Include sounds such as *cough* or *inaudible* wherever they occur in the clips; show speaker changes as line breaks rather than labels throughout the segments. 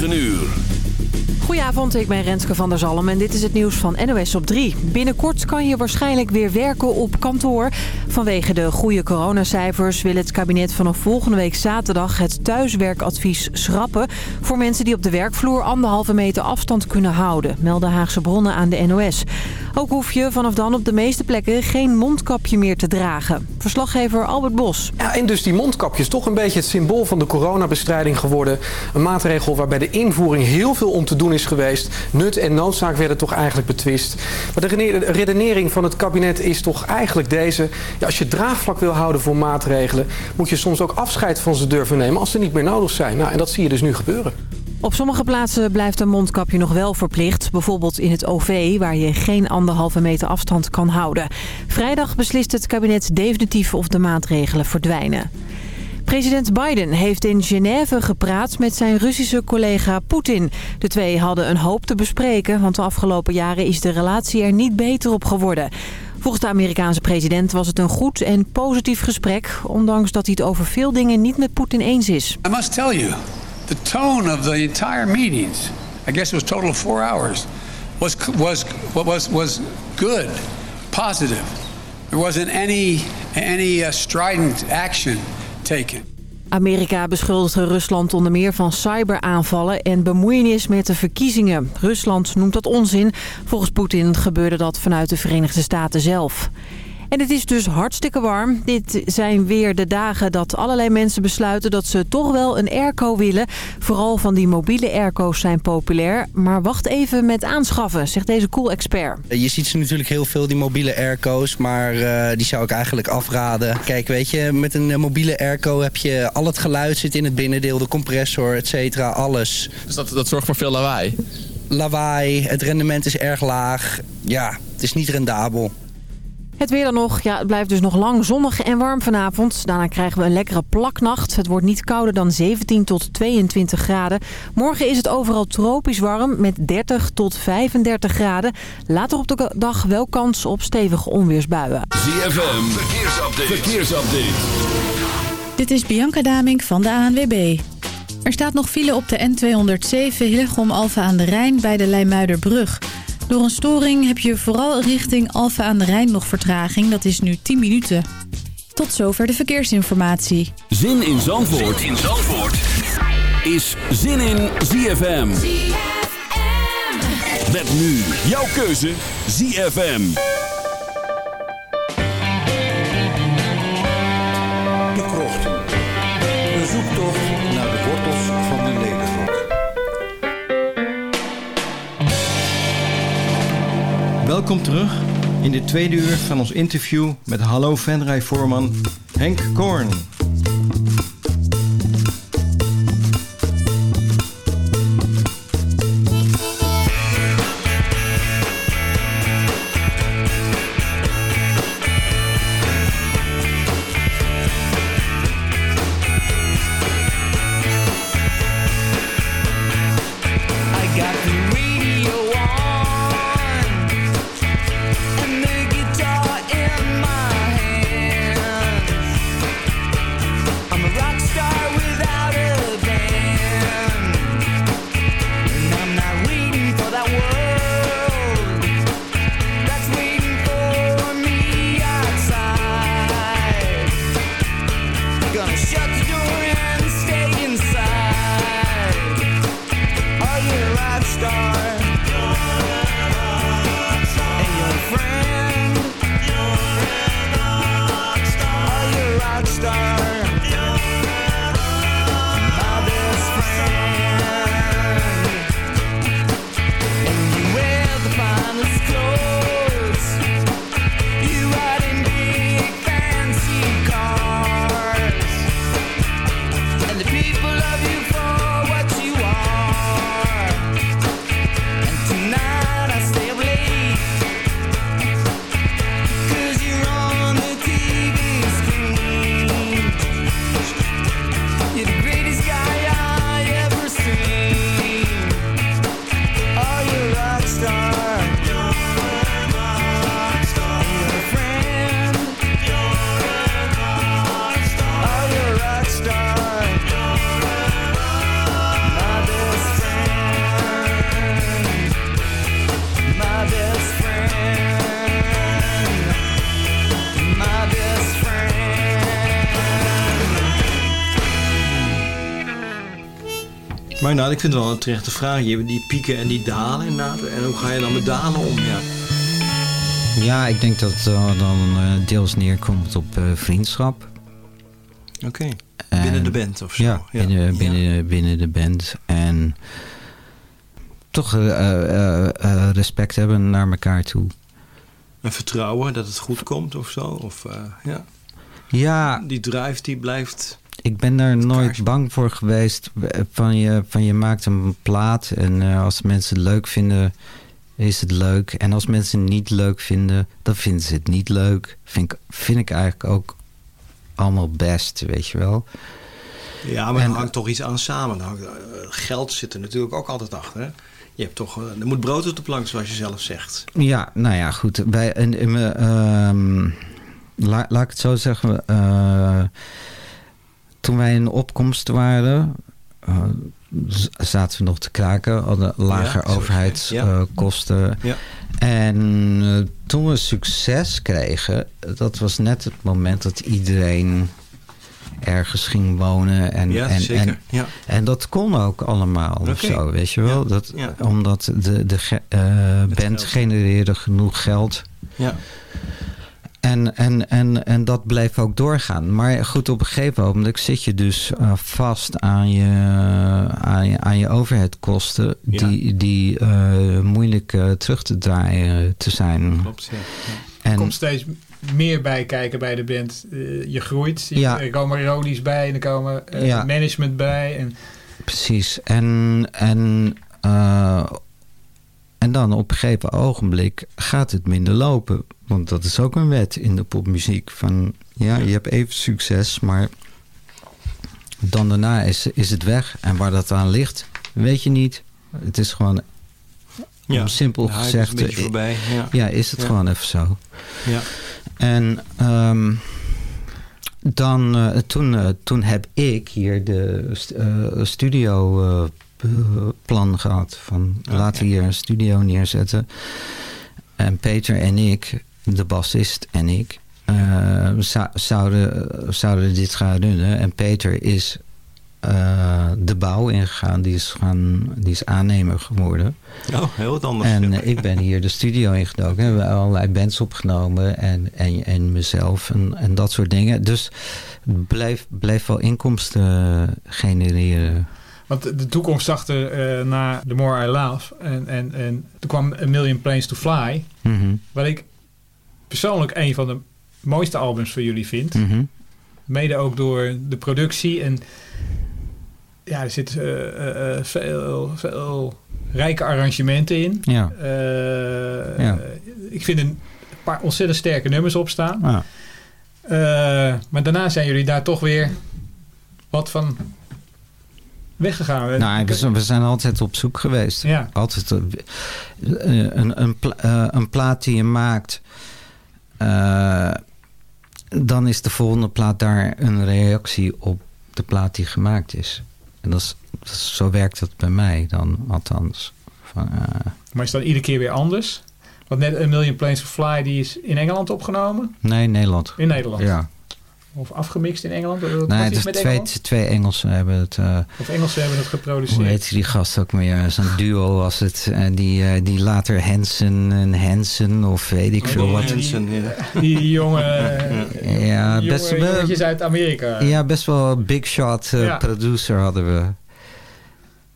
9 uur.
Goedenavond, ik ben Renske van der Zalm en dit is het nieuws van NOS op 3. Binnenkort kan je waarschijnlijk weer werken op kantoor. Vanwege de goede coronacijfers wil het kabinet vanaf volgende week zaterdag het thuiswerkadvies schrappen... voor mensen die op de werkvloer anderhalve meter afstand kunnen houden, melden Haagse bronnen aan de NOS. Ook hoef je vanaf dan op de meeste plekken geen mondkapje meer te dragen. Verslaggever Albert Bos.
Ja, en dus die mondkapjes toch een beetje het symbool van de coronabestrijding geworden. Een maatregel waarbij de invoering heel veel om te doen is geweest. Nut en noodzaak werden toch eigenlijk betwist. Maar de redenering van het kabinet is toch eigenlijk deze. Ja, als je draagvlak wil houden voor maatregelen... moet je soms ook afscheid van ze durven nemen als ze niet meer nodig zijn. Nou, en dat zie je dus nu gebeuren.
Op sommige plaatsen blijft een mondkapje nog wel verplicht. Bijvoorbeeld in het OV, waar je geen anderhalve meter afstand kan houden. Vrijdag beslist het kabinet definitief of de maatregelen verdwijnen. President Biden heeft in Genève gepraat met zijn Russische collega Poetin. De twee hadden een hoop te bespreken, want de afgelopen jaren is de relatie er niet beter op geworden. Volgens de Amerikaanse president was het een goed en positief gesprek... ondanks dat hij het over veel dingen niet met Poetin eens is.
I must tell you, the tone of the entire meetings, I guess it was total four hours, was, was, was, was good, positive. There wasn't any, any uh, strident action
Amerika beschuldigde Rusland onder meer van cyberaanvallen en bemoeienis met de verkiezingen. Rusland noemt dat onzin. Volgens Poetin gebeurde dat vanuit de Verenigde Staten zelf. En het is dus hartstikke warm. Dit zijn weer de dagen dat allerlei mensen besluiten dat ze toch wel een airco willen. Vooral van die mobiele airco's zijn populair. Maar wacht even met aanschaffen, zegt deze cool expert.
Je ziet ze natuurlijk heel veel, die mobiele airco's. Maar uh, die zou ik eigenlijk afraden. Kijk, weet je, met een eh, mobiele airco heb je al het geluid zit in het binnendeel. De compressor, et cetera, alles.
Dus dat, dat zorgt voor veel lawaai?
Lawaai, het rendement is erg laag. Ja, het is niet rendabel.
Het weer dan nog. Ja, het blijft dus nog lang zonnig en warm vanavond. Daarna krijgen we een lekkere plaknacht. Het wordt niet kouder dan 17 tot 22 graden. Morgen is het overal tropisch warm met 30 tot 35 graden. Later op de dag wel kans op stevige onweersbuien.
ZFM, verkeersupdate. verkeersupdate.
Dit is Bianca Damink van de ANWB. Er staat nog file op de N207 Hillegom Alfa aan de Rijn bij de Leimuiderbrug... Door een storing heb je vooral richting Alfa aan de Rijn nog vertraging. Dat is nu 10 minuten. Tot zover de verkeersinformatie.
Zin in Zandvoort, zin in Zandvoort. is Zin in ZFM. ZFM. Met nu jouw keuze ZFM.
De krochten. Een zoektocht naar de Welkom terug in de tweede uur van ons interview met Hallo Venray-voorman Henk Korn. Nou, ik vind het wel een terechte vraag. Je hebt die pieken en die dalen inderdaad. En hoe ga je dan met dalen om? Ja,
Ja, ik denk dat het eh, dan eh, deels neerkomt op eh, vriendschap.
oké.
En-
Binnen de band of zo.
Ja, binnen, binnen, binnen de band. En toch respect hebben naar elkaar toe.
En vertrouwen dat het goed komt of zo. Of, ja.
Ja,
Die drive die blijft...
ik ben daar nooit bang voor geweest. Van je, van je maakt een plaat en eh, als mensen het leuk vinden, is het leuk. En als mensen het niet leuk vinden, dan vinden ze het niet leuk. Vind ik, vind ik eigenlijk ook allemaal best, weet je wel.
Ja, maar
En-
er hangt toch iets aan samen. Hangt, eh, geld zit er natuurlijk ook altijd achter. Hè? Je hebt toch, eh, er moet brood op de plank, zoals je zelf zegt.
Ja, nou ja, goed. Bij, en, en, we, ehm, la- laat ik het zo zeggen. eh, toen wij in opkomst waren, eh, zaten we nog te kraken. Hadden lager
Ja,
overheidskosten.
Ja.
En eh, toen we succes kregen, dat was net het moment dat iedereen ergens ging wonen. En,
ja,
en,
zeker.
en,
ja.
en dat kon ook allemaal of zo, weet je wel.
Ja,
Dat,
ja.
Omdat de, de eh, band
geld.
genereerde genoeg geld.
ja.
En, en, en, en dat bleef ook doorgaan. Maar goed, op een gegeven moment zit je dus eh, vast aan je, aan je, aan je overheadkosten...
Ja.
die, die eh, moeilijk eh, terug te draaien te zijn.
Klopt, ja.
Er
En,
komt steeds meer bij kijken bij de band. Je groeit. Je-
Ja.
Er komen rolies bij. En er komen eh,
Ja.
management bij. En
Precies. En, en, eh, en dan op een gegeven ogenblik gaat het minder lopen. Want dat is ook een wet in de popmuziek. Van ja, je hebt even succes, maar dan daarna is, is het weg. En waar dat aan ligt, weet je niet. Het is gewoon,
Ja,
om simpel
is
gezegd,
een beetje
eh,
voorbij. Ja.
ja, is het
Ja.
gewoon even zo.
Ja.
En ehm, dan, eh, toen, eh, toen heb ik hier de st- eh, studio plan gehad. Van laten we hier een studio neerzetten. En Peter en ik, de bassist en ik, eh, zou- zouden, zouden dit gaan runnen. En Peter is eh, de bouw ingegaan. Die is, gaan, die is aannemer geworden.
Oh, heel wat anders.
En eh, ik ben hier de studio ingedoken. We hebben allerlei bands opgenomen en, en, en mezelf en, en dat soort dingen. Dus bleef, bleef wel inkomsten genereren.
Want de toekomst zag er eh, na The More I Love. En, en, en toen kwam A Million Planes to Fly.
Mhm,
Wat ik persoonlijk een van de mooiste albums van jullie vind.
mhm.
Mede ook door de productie. En ja, er zitten eh, eh, veel, veel rijke arrangementen in.
Ja. Ja.
Ik vind een paar ontzettend sterke nummers op staan.
Ah,
maar daarna zijn jullie daar toch weer wat van weggegaan.
nou, we, zijn- altijd op zoek geweest.
Ja.
Altijd eh, een, een, pla- eh, een plaat die je maakt. eh, dan is de volgende plaat daar een reactie op de plaat die gemaakt is. En dat is, dat is- zo werkt dat bij mij dan, althans. Van,
Maar is dan iedere keer weer anders? Want net A Million Planes to Fly, die is in Engeland opgenomen.
nee, Nederland.
In Nederland.
Ja.
Of afgemixt in Engeland.
Nee,
iets
dus
met
twee,
Engeland?
twee Engelsen hebben het. eh,
Of Engelsen hebben het geproduceerd.
hoe heet die gast ook meer? Zo'n duo was het. eh, die, eh, die later Hansen en Hansen of weet ik
Oh,
veel
die-
wat.
ja.
Die jonge,
Ja,
jonge
best, wel-
uit Amerika.
ja, best wel een big shot
Ja.
producer hadden we.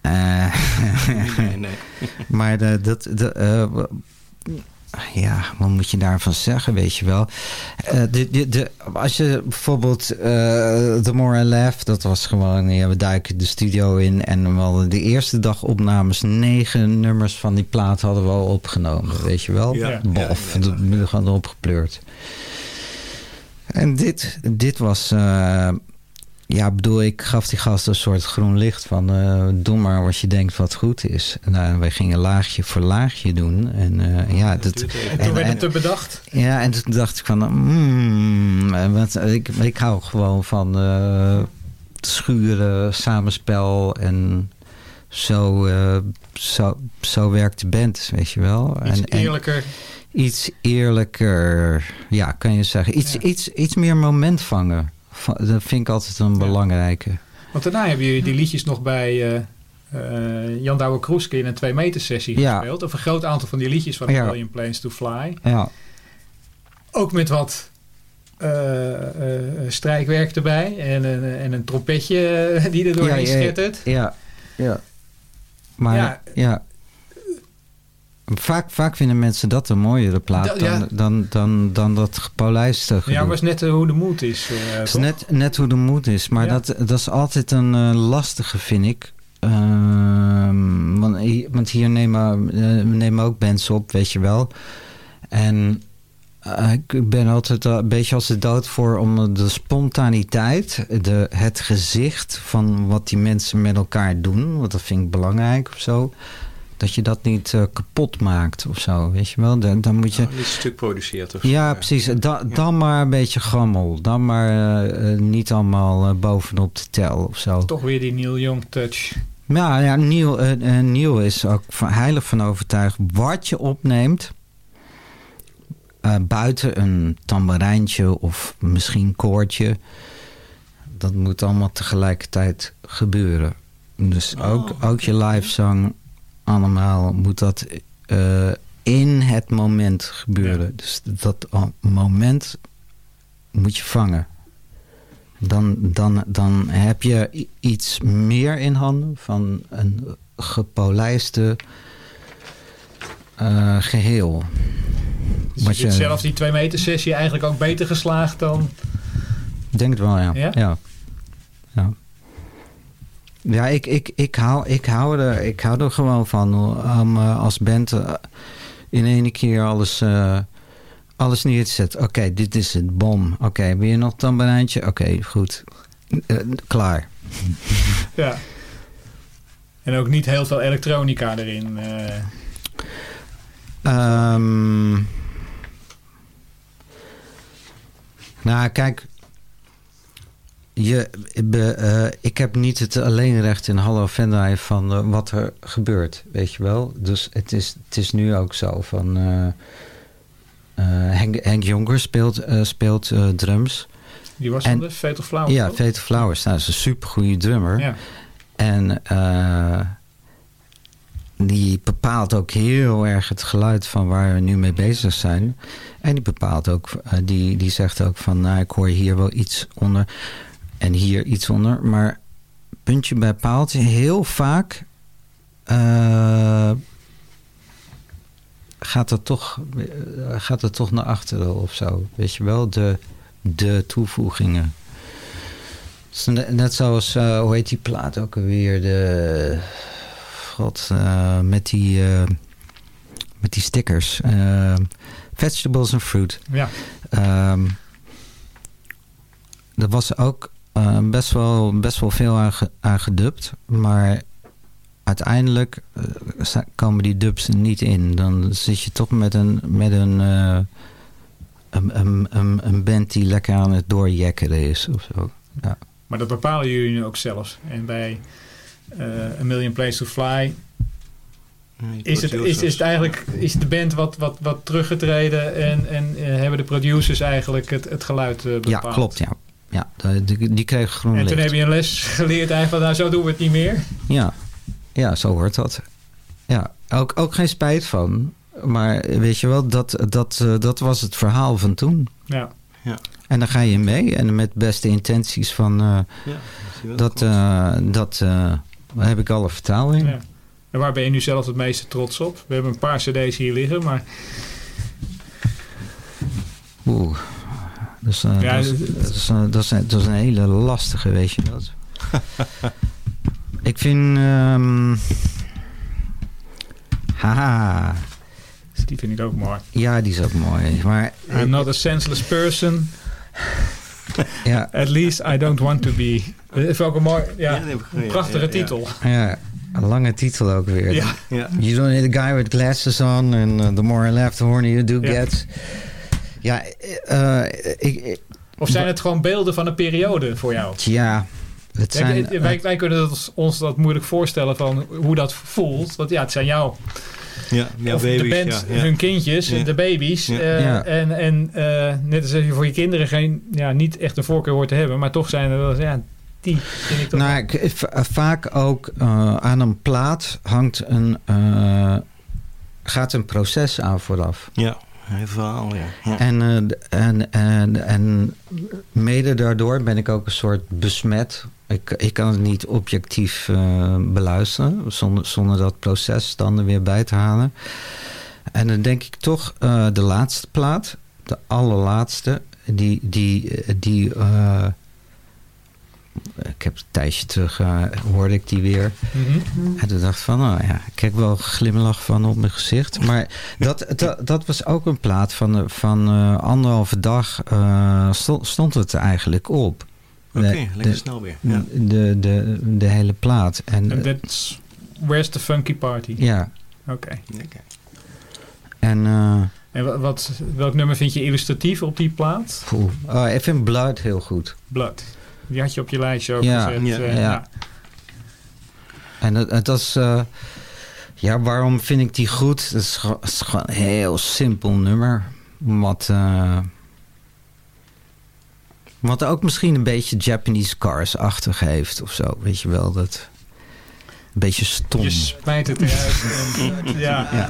Eh,
Nee, nee. *laughs*
maar de, dat, de, eh, w- ja, wat moet je daarvan zeggen, weet je wel? Eh, de, de, de, als je bijvoorbeeld eh The More I Laugh, dat was gewoon, ja, we duiken de studio in en we hadden de eerste dag opnames, negen nummers van die plaat hadden we al opgenomen, weet je wel?
Ja,
Ja.
Bof,
ja,
dat we gewoon opgepleurd. En dit, dit was, eh, ja, bedoel, ik gaf die gast een soort groen licht van, eh, doe maar wat je denkt wat goed is. En nou, wij gingen laagje voor laagje doen. En eh, ja, dat.
En toen
en-
werd het er bedacht.
ja, en toen dacht ik van, hmm, wat, ik, ik hou gewoon van eh, schuren, samenspel en zo, eh, zo, zo werkt de band, weet je wel.
Iets
en, en
eerlijker.
iets eerlijker, ja, kan je zeggen. Iets,
Ja.
iets, iets meer moment vangen. Dat vind ik altijd een
Ja.
belangrijke.
Want daarna hebben jullie die liedjes nog bij eh, eh, Jan Douwe Kroeske in een twee meter sessie
Ja.
gespeeld. Of een groot aantal van die liedjes van
Ja.
Million Planes to Fly.
Ja,
Ook met wat eh, eh, strijkwerk erbij. En, een en een trompetje die er doorheen
Ja, ja, ja.
schittert.
ja, ja. Maar
Ja.
Vaak, vaak vinden mensen dat een mooiere plaat
Dat- ja.
dan, dan, dan, dan dat gepolijste gedoe.
Ja, maar is net eh, hoe de moed is. eh,
Het is net, net hoe de moed is. Maar
Ja.
dat, dat is altijd een eh, lastige, vind ik. Ehm, want, hier, want hier nemen, we nemen ook bands op, weet je wel. En ik ben altijd een beetje als de dood voor om de spontaniteit, de, het gezicht van wat die mensen met elkaar doen. Want dat vind ik belangrijk of zo. Dat je dat niet eh, kapot maakt of zo, weet je wel. Dan, dan moet je...
Oh, niet een stuk produceert of
Ja, precies. Da- Dan maar een beetje gammel. Dan maar eh, eh, niet allemaal bovenop de tel of zo.
Toch weer die Neil Young touch.
Ja, ja Neil, Neil is ook van, heilig van overtuigd. Wat je opneemt, eh, buiten een tamboerijntje of misschien koortje... dat moet allemaal tegelijkertijd gebeuren. Dus ook, ook je livezang allemaal moet dat eh, in het moment gebeuren. Dus dat al- moment moet je vangen. Dan, dan, dan heb je iets meer in handen van een gepolijste eh, geheel.
Dus
Wat
je zelf die twee meter sessie eigenlijk ook beter geslaagd dan...
Ik denk het wel, ja.
Ja?
Ja, ja. Ja, ik, ik, ik, hou, ik, hou er, ik hou er gewoon van om eh, als band eh, in één keer alles, eh, alles neer te zetten. Oké, dit is het, bom. Oké, wil je nog een tamboerijntje? Oké, goed. Klaar. *laughs*
Ja. En ook niet heel veel elektronica erin. eh.
Ehm, nou, kijk. Je, be- eh, ik heb niet het alleenrecht in Hallo Vendai van eh, wat er gebeurt, weet je wel. Dus het is, het is nu ook zo van... eh, Henk, Henk Jonker speelt, speelt drums.
die was van de Fatal Flowers.
Ja? Fatal Flowers. Nou, dat is een supergoeie drummer.
Ja.
En die bepaalt ook heel erg het geluid van waar we nu mee bezig zijn. En die bepaalt ook, die, die zegt ook van, nou, ik hoor hier wel iets onder en hier iets onder. Maar puntje bij paaltje, heel vaak eh, gaat, het toch, eh, gaat het toch naar achteren of zo. Weet je wel, de, de toevoegingen. Net, zoals, eh, hoe heet die plaat ook alweer? De, god, met, die, met die stickers. Vegetables and fruit.
Ja.
Ehm er was ook eh, best, wel, best wel veel aan, ge- aan gedubt. Maar uiteindelijk eh, komen die dubs er niet in. Dan zit je toch met een, met een, eh, een, een, een, een band die lekker aan het doorjekkeren is. Of zo. Ja.
Maar dat bepalen jullie nu ook zelf. En bij eh A Million Places to Fly is het, is, is het eigenlijk is de band wat, wat, wat teruggetreden en, en hebben de producers eigenlijk het, het geluid bepaald.
Ja, klopt. Ja. Ja, die, die kreeg groen
En toen
licht.
heb je een les geleerd eigenlijk van nou zo doen we het niet meer.
Ja, ja zo hoort dat. Ja, ook, ook geen spijt van. Maar weet je wel, dat, dat, eh, dat was het verhaal van toen.
Ja.
Ja.
En dan ga je mee. En met beste intenties van... eh,
Ja, zie je wel.
dat eh, dat eh, heb ik alle vertrouwen in.
Ja. En waar ben je nu zelf het meeste trots op? We hebben een paar cd's hier liggen, maar
Oeh. Dus, eh,
Ja,
dat, is, dat, is, eh, dat, is, dat is een hele lastige, weet je dat. *laughs* ik vind... ehm, haha.
die vind ik ook mooi.
Ja, die is ook mooi. Maar
I'm not a senseless person. *laughs*
ja,
At least I don't want to be. Dat is ook een mooi, ja, een prachtige
ja,
titel.
ja, een lange titel ook weer.
Ja.
Ja.
You don't need a guy with glasses on. And uh, the more I laugh, the hornier you do get. Ja, eh, ik, ik-
Of zijn het gewoon beelden van een periode voor jou?
ja, het zijn...
eh, wij, wij kunnen ons dat moeilijk voorstellen van hoe dat voelt. Want ja, het zijn jouw,
Ja, ja,
of
baby's,
de band,
ja, ja.
hun kindjes,
Ja.
de baby's.
Ja.
eh,
Ja.
En, en eh, net als je voor je kinderen geen, ja, niet echt een voorkeur hoort te hebben. Maar toch zijn er wel ja, die vind ik toch...
Nou, ik, vaak ook uh, aan een plaat hangt een, uh, gaat een proces aan vooraf.
Ja, een verhaal, ja.
En, uh, en, en, en mede daardoor ben ik ook een soort besmet. Ik, ik kan het niet objectief beluisteren, zonder, zonder dat proces dan er weer bij te halen. En dan denk ik toch de laatste plaat, de allerlaatste, die, die, die ik heb een tijdje terug, uh, hoorde ik die weer. Mm -hmm. En toen dacht ik van, nou ja, ik heb wel een glimlach van op mijn gezicht. Maar dat, dat, dat was ook een plaat van, van uh, anderhalve dag stond, stond het eigenlijk op.
Oké, okay, lekker snel weer. Ja.
De, de, de hele plaat. En
And that's Where's the Funky Party?
Ja.
Oké. Okay.
Okay.
En... Uh,
en wat, welk nummer vind je illustratief op die plaat?
Oh, ik vind Blood heel goed.
Blood. Die had je op je lijstje ook
ja,
gezet.
Ja,
uh,
ja. ja. En het, het was... Uh, ja, waarom vind ik die goed? Het is, gewoon, het is gewoon een heel simpel nummer. Wat... Uh, wat ook misschien een beetje Japanese Cars-achtig heeft of zo. Weet je wel, dat... Een beetje stom.
Je spijt het eruit. en, *laughs* ja.
ja.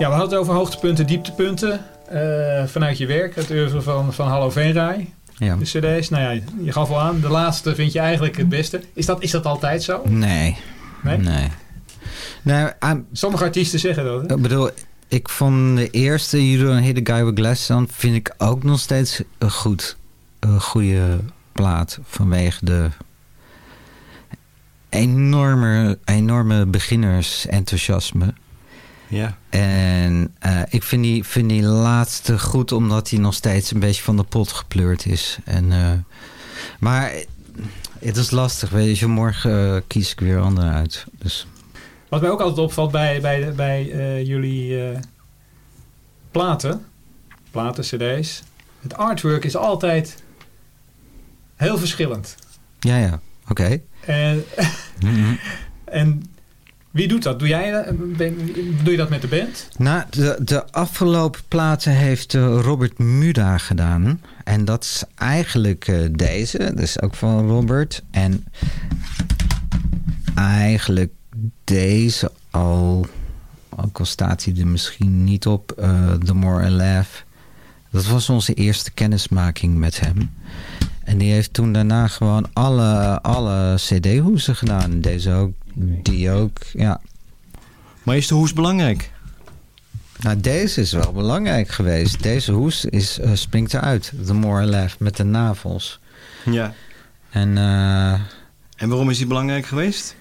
Ja, we hadden het over hoogtepunten, dieptepunten. Uh, vanuit je werk, het oeuvre van, van Hallo Venray.
Ja.
De cd's. Nou ja, je gaf al aan, de laatste vind je eigenlijk het beste. Is dat, is dat altijd zo?
Nee.
Nee?
nee. Nou, aan,
Sommige artiesten zeggen dat. Hè?
Ik bedoel, ik vond de eerste You Don't Hit a Guy With Glasses on... vind ik ook nog steeds een goed, een goede plaat. Vanwege de enorme, enorme beginnersenthousiasme.
Ja.
En uh, ik vind die, vind die laatste goed, omdat hij nog steeds een beetje van de pot gepleurd is. En, uh, maar het is lastig, weet je. Morgen uh, kies ik weer andere uit. Dus.
Wat mij ook altijd opvalt bij, bij, bij jullie platen, platen, cd's. Het artwork is altijd heel verschillend.
Ja, ja. Oké. Okay.
En, *laughs* mm -hmm. en wie doet dat? Doe, jij, doe je dat met de band?
Nou, de, de afgelopen platen heeft uh, Robert Muda gedaan. En dat is eigenlijk uh, deze. Dat is ook van Robert. En eigenlijk deze al... Ook al staat hij er misschien niet op. The More I Laugh. Dat was onze eerste kennismaking met hem. En die heeft toen daarna gewoon alle, alle cd-hoesen gedaan. Deze ook, die ook, ja.
Maar is de hoes belangrijk?
Nou, deze is wel belangrijk geweest. Deze hoes is, eh, springt eruit. The More I Laugh, met de navels.
Ja.
En, eh,
En waarom is die belangrijk geweest?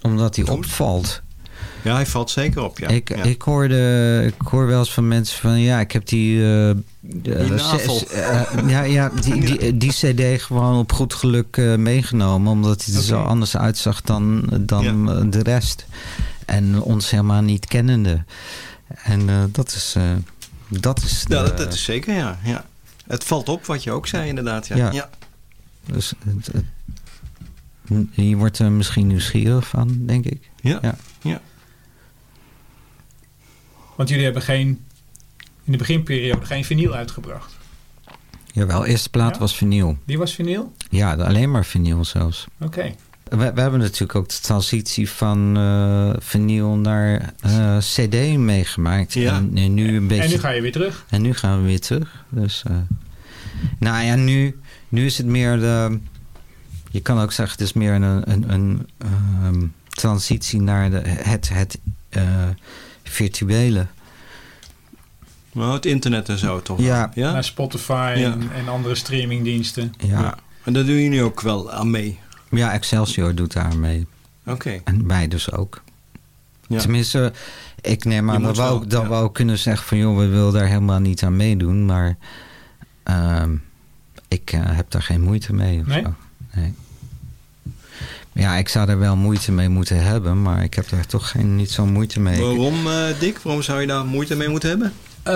omdat hij opvalt.
Ja, hij valt zeker op, ja.
Ik,
ja.
ik, hoorde, ik hoor wel eens van mensen van... Ja, ik heb die...
navel.
c- eh, ja, ja, die, die, *laughs* die cd gewoon op goed geluk meegenomen. Omdat hij er zo anders uitzag dan, dan de rest. En ons helemaal niet kennende. En dat is... dat is
Ja, dat, dat is zeker, ja. ja. Het valt op wat je ook zei, inderdaad. Ja.
Ja.
ja.
Dus het, het- je wordt er misschien nieuwsgierig van, denk ik.
Ja.
Ja.
Want jullie hebben geen, in de beginperiode geen vinyl uitgebracht.
Jawel, eerste plaat
Ja?
was vinyl.
Die was vinyl?
Ja, alleen maar vinyl zelfs.
Oké.
We, we hebben natuurlijk ook de transitie van eh vinyl naar eh, cd meegemaakt.
Ja.
En, en nu een beetje...
En nu ga je weer terug.
En nu gaan we weer terug. Dus, eh, nou ja, nu, nu is het meer de... Je kan ook zeggen, het is meer een, een, een ehm, transitie naar de, het, het virtuele.
Nou, het internet en zo toch?
Ja.
ja?
Naar Spotify
Ja.
en, en andere streamingdiensten.
Ja,
En daar doen jullie ook wel aan mee?
ja Excelsior doet daar mee.
Oké.
En wij dus ook.
Ja.
Tenminste, ik neem aan dat, we
wel,
ook, dat
ja.
we ook kunnen zeggen van... joh, we willen daar helemaal niet aan meedoen. Maar ehm, ik eh, heb daar geen moeite mee of
Nee?
zo. Nee. Ja, ik zou er wel moeite mee moeten hebben... maar ik heb daar toch geen, niet zo'n moeite mee.
Waarom, eh, Dick? Waarom zou je daar moeite mee moeten hebben?
Eh,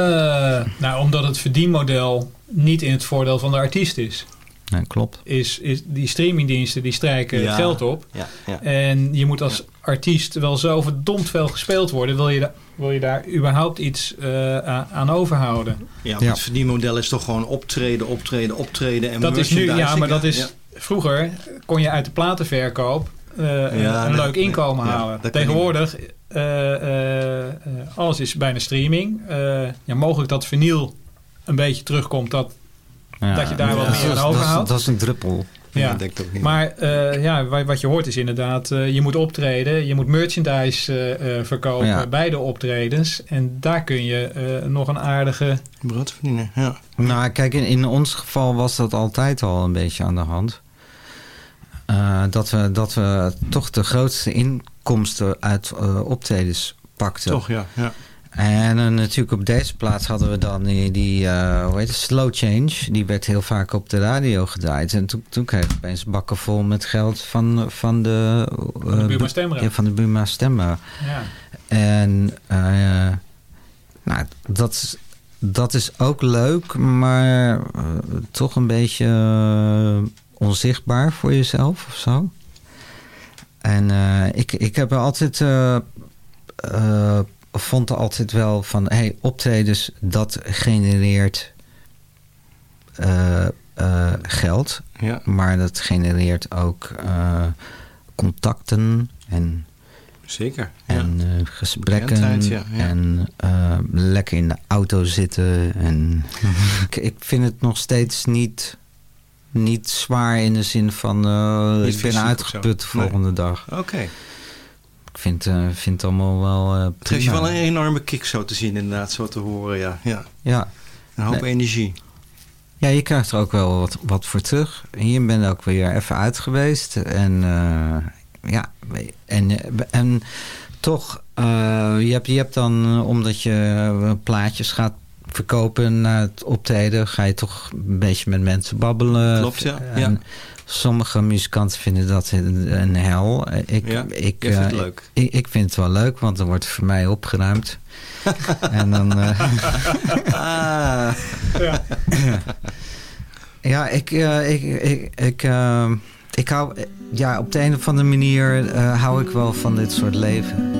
nou, omdat het verdienmodel niet in het voordeel van de artiest is.
Ja, klopt.
is, is die streamingdiensten die strijken
Ja.
geld op.
Ja, ja.
En je moet als artiest wel zo verdomd veel gespeeld worden. Wil je, da- wil je daar überhaupt iets eh, aan, overhouden?
Ja,
Ja.
het verdienmodel is toch gewoon optreden, optreden, optreden en
dat is nu, ja, maar dat is... Vroeger kon je uit de platenverkoop eh, een,
Ja,
een
nee,
leuk inkomen
nee,
halen. Tegenwoordig, eh, eh, eh, alles is bijna streaming. Eh, ja, mogelijk dat vinyl een beetje terugkomt. Dat,
Ja,
dat je daar wat
dat
meer aan overhoudt.
Dat is een druppel.
Ja, dat denk ik ook niet.
Maar eh, ja, wa- wat je hoort is inderdaad, eh, je moet optreden, je moet merchandise verkopen
Ja.
bij de optredens. En daar kun je eh, nog een aardige...
Brood verdienen, ja.
Nou, kijk, in, in ons geval was dat altijd al een beetje aan de hand. Eh, dat, we, dat we toch de grootste inkomsten uit eh, optredens pakten.
Toch, ja. ja.
En eh, natuurlijk op deze plaats hadden we dan die, die hoe heet het, slow change. Die werd heel vaak op de radio gedraaid. En toen, toen kreeg ik opeens bakken vol met geld van, van de...
Van de Buma Stemra.
Ja, van de Buma Stemra.
Ja.
En nou, dat, is- dat is ook leuk, maar toch een beetje onzichtbaar voor jezelf of zo. En eh, ik, ik heb er altijd, eh, eh, vond altijd wel van, hey, optredens, dat genereert geld.
Ja.
Maar dat genereert ook contacten en
Zeker.
en gesprekken.
Ja, ja.
En lekker in de auto zitten. En *laughs* ik, ik vind het nog steeds niet, niet zwaar in de zin van... eh, ik ben uitgeput de.
Nee.
volgende dag.
Oké.
Ik vind, eh, vind het allemaal wel eh
Het geeft je wel een enorme kick zo te zien, inderdaad, zo te horen, ja. ja.
Ja.
Een hoop
Nee.
energie.
ja, je krijgt er ook wel wat, wat voor terug. En je bent ook weer even uit geweest. En ja, en, en toch, je, hebt, je hebt dan, omdat je plaatjes gaat verkopen na het optreden, ga je toch een beetje met mensen babbelen.
Klopt, ja.
En
Ja.
Sommige muzikanten vinden dat een, hel. Ik,
Ja,
ik,
vindt het
eh,
leuk.
Ik, ik vind het wel leuk, want dan wordt het voor mij opgeruimd. *laughs* en dan... eh,
Ah.
Ja. *laughs*
Ja, ik, eh, ik, ik, ik, eh, ik hou, ja, op de een of andere manier eh, hou ik wel van dit soort leven.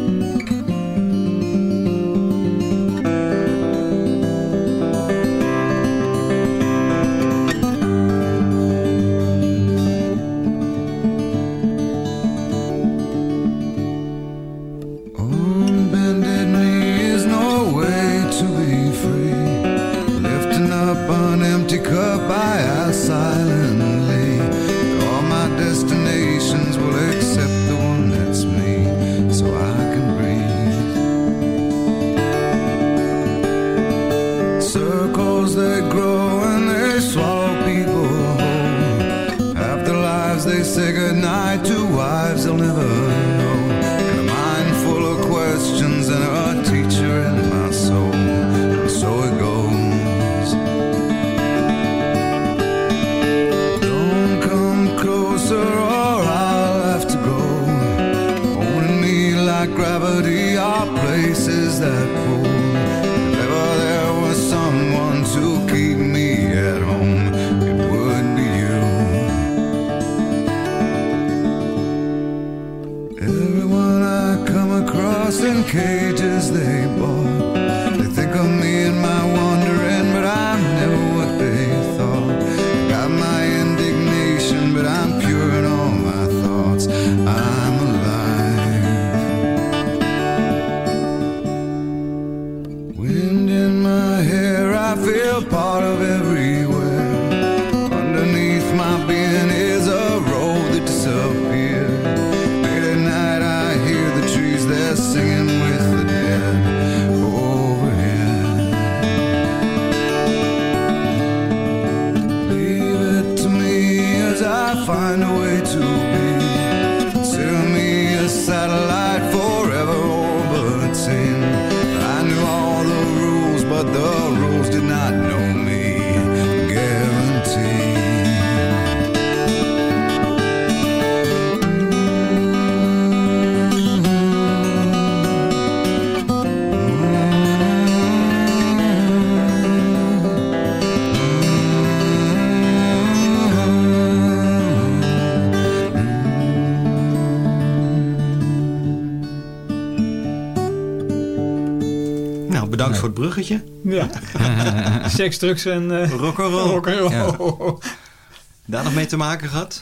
Bruggetje.
Ja. *laughs* Seks, drugs en... Uh,
rock'n'roll.
rock'n'roll.
Daar nog mee te maken gehad?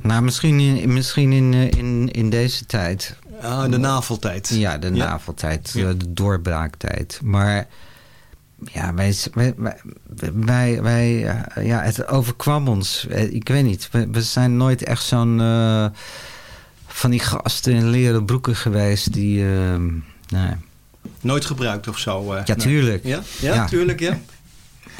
Nou, misschien in, misschien in, eh, in, in deze tijd.
Ah, de naveltijd.
Ja, de
Ja.
naveltijd,
Ja.
de doorbraaktijd. Maar ja, wij, wij, wij, wij eh, ja, het overkwam ons. Eh, Ik weet niet, we, we zijn nooit echt zo'n eh, van die gasten in leren broeken geweest die, eh, nee.
Nooit gebruikt of zo? eh,
Ja, tuurlijk.
Ja, ja,
Ja.
tuurlijk, ja. *laughs*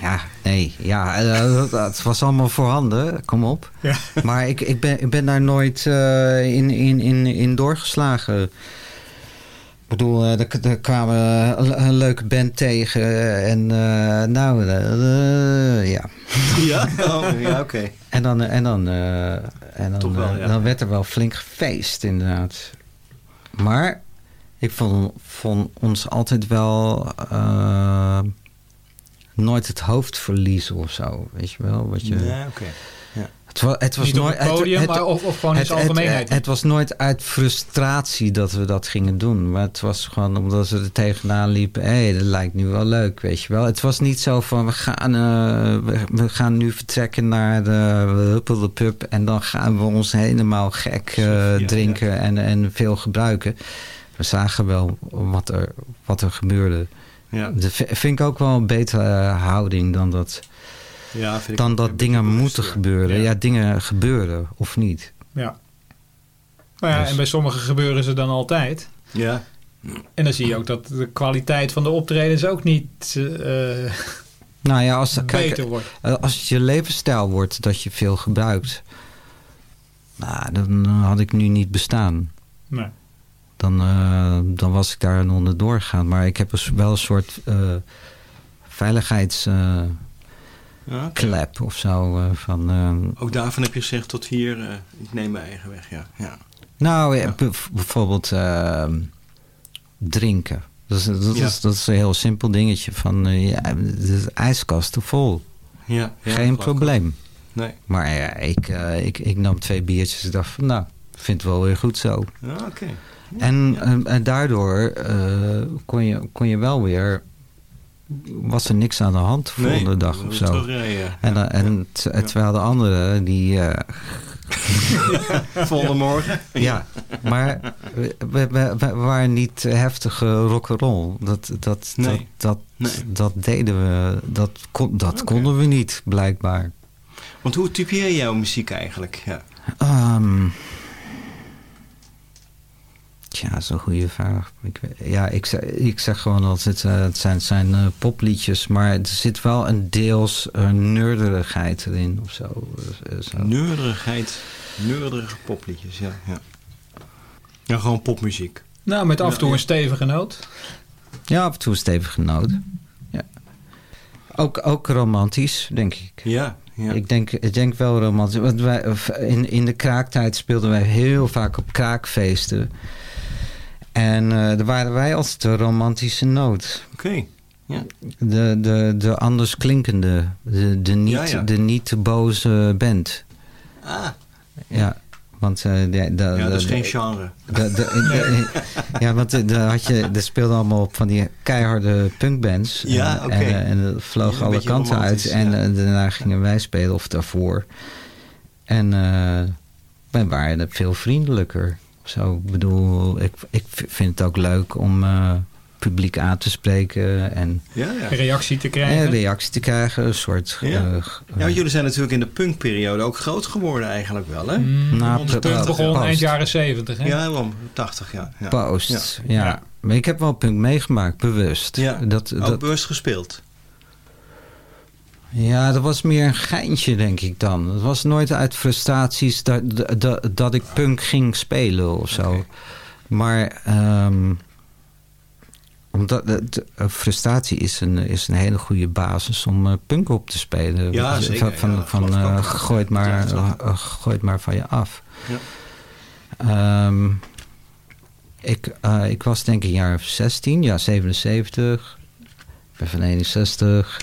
Ja, nee, ja, eh, dat- het was allemaal voorhanden, kom op.
Ja.
Maar ik, ik, ben, ik ben daar nooit eh, in, in, in, in doorgeslagen. Ik bedoel, eh, er, er kwamen een, een leuke band tegen en eh, nou, eh, eh, ja. *laughs*
Ja, oh, ja oké.
En dan, en dan, eh, en dan,
Toch wel,
eh,
ja.
dan werd er wel flink gefeest, inderdaad. Maar ik vond, vond ons altijd wel eh, nooit het hoofd verliezen of zo. Weet je wel? Wat je,
Nee, oké. Ja.
het, wa- het was nooit,
het podium, maar of- of gewoon in
het,
zijn algemeenheid.
Het, het was nooit uit frustratie dat we dat gingen doen. Maar het was gewoon omdat ze er tegenaan liepen. Hé, hey, dat lijkt nu wel leuk, weet je wel. Het was niet zo van, we gaan, eh, we, we gaan nu vertrekken naar de Huppelde Pub... en dan gaan we ons helemaal gek eh, drinken En, en veel gebruiken. We zagen wel wat er, wat er gebeurde.
Ja.
Dat vind ik ook wel een betere houding dan dat,
Ja,
dan dat dingen moeten gebeuren.
Ja.
Ja. dingen gebeuren of niet.
Ja. Nou ja,
Dus-
en bij sommigen gebeuren ze dan altijd.
Ja.
En dan zie je ook dat de kwaliteit van de optredens ook niet eh,
Nou ja, als,
beter
kijk,
wordt.
eh, als het je levensstijl wordt dat je veel gebruikt, nou, dan had ik nu niet bestaan.
Nee.
Dan, eh, dan was ik daar onderdoor gegaan. Maar ik heb dus wel een soort eh veiligheidsklep
Ja, oké.
of zo. eh, van, eh,
Ook daarvan heb je gezegd tot hier, eh, ik neem mijn eigen weg, ja. ja.
nou, ja, bijvoorbeeld eh, drinken. Dat is, dat,
Ja.
is, dat is een heel simpel dingetje. Van, eh, ja, de ijskast te vol.
Ja, ja,
Geen probleem.
Nee.
Maar ja, ik, eh, ik, ik nam twee biertjes en dacht van, nou, vind het wel weer goed zo.
Ja, oké.
En, en, en daardoor eh, kon, je, kon je wel weer, was er niks aan de hand de
Nee,
volgende dag of zo. En, en t- terwijl de anderen, die... eh, *laughs*
Volgende morgen.
ja, maar we, we, we- we waren niet heftige rock'n'roll. Dat, dat,
Nee.
dat, dat,
Nee.
dat deden we, dat, kon, dat konden we niet, blijkbaar.
Want hoe typeer je jouw muziek eigenlijk? Ja.
Ehm tja, dat is een goede vraag. Ik, ja, ik, zeg, ik zeg gewoon eh, het zijn, het zijn eh, popliedjes, maar er zit wel een deels uh, neurderigheid erin of zo. Eh, zo.
Neurderigheid, neurderige popliedjes, ja. Ja, ja gewoon popmuziek.
Nou, met af en toe een stevige noot.
Ja, af en toe een stevige noot. Ja. Ook, ook romantisch, denk ik.
Ja, ja.
Ik, denk, ik denk wel romantisch. Want wij, in, in de kraaktijd speelden wij heel vaak op kraakfeesten. En uh, daar waren wij als de romantische noot.
Oké. Okay. Ja.
De, de, de anders klinkende, de, de, niet,
ja, ja.
de niet te boze band.
Ah.
Ja, want... Uh, de, de,
ja, dat is
de,
geen genre.
De, *laughs* ja, want daar had je, er speelden allemaal op van die keiharde punkbands.
Ja,
en,
oké. Okay.
En, en dat vloog alle kanten uit. En daarna gingen wij spelen, of daarvoor. En uh, wij waren veel vriendelijker. Zo, ik bedoel, ik, ik vind het ook leuk om uh, publiek aan te spreken. En
ja, ja.
Een reactie te krijgen.
Een reactie te krijgen, een soort...
Ja. Uh, ja, want jullie zijn natuurlijk in de punkperiode ook groot geworden eigenlijk wel, hè?
Mm,
nou,
de punk begon post. eind jaren zeventig, hè?
Ja, wel, 80, ja. ja.
Post, ja. ja. Maar ik heb wel punk meegemaakt, bewust.
Ja,
dat,
ook
dat,
bewust gespeeld.
Ja, dat was meer een geintje, denk ik dan. Het was nooit uit frustraties dat, dat, dat ik punk ging spelen of zo.
Okay.
Maar um, omdat de, de, frustratie is een, is een hele goede basis om uh, punk op te spelen.
Ja, zeker.
Van,
ja,
van uh, gooi, maar, uh, maar van je af.
Ja.
Um, ik, ik was denk ik een jaar 16, ja 77. Ik ben van 61.